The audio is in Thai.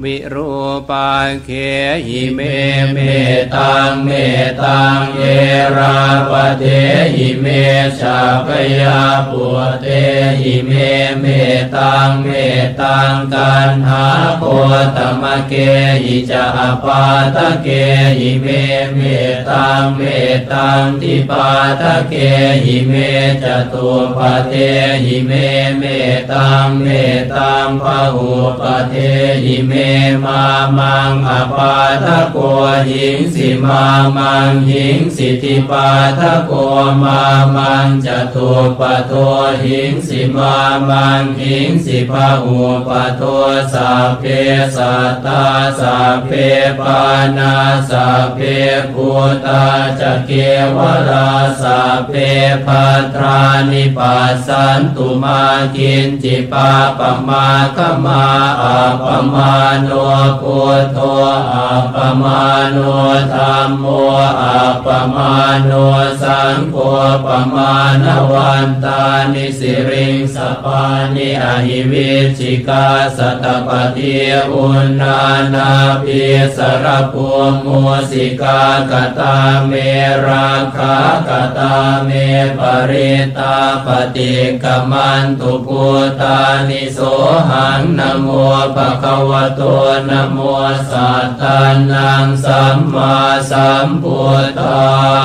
วิรูปักเขหิเมเมตตังเมตตังเอราปะเถหิเม ฉัพยาปุตเตหิเมเมตตังเมตตังกัณหาโคตะมะเกหิจะ อะปาทะเกหิเมเมตตังเมตตังทิปาทะเกหิเม จะตุปปะเทหิเมเมตังเมตังพหูปเทหิเมมามังอปาทะโกหิงสิมามังหิงสิทิปาทะโกมามังจตุปโทหิงสิมามังหิงสิพาหูปโทสัพเพสัตตาสัพเพปานาสัพเพภูตาจะเกวราสัพเพพัตรานิปัสสันตุมากินจิปาปมาคมาอาปมาโนพุทโธอัปปมาโนธรรมโมอัปปมาโนสังโฆปมาณวันตานิสิริงสปานิอหิวิชิกาสตปฏิอุณานาภิสรภูมุสิกากตาเมราคากตาเมปริตาปฏิกมันตุปุตานิโสหังนโมภะคะวะโตนโมสัตตานังสัมมาสัมพุทธา